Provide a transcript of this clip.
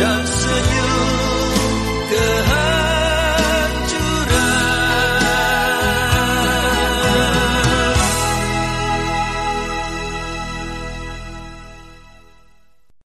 done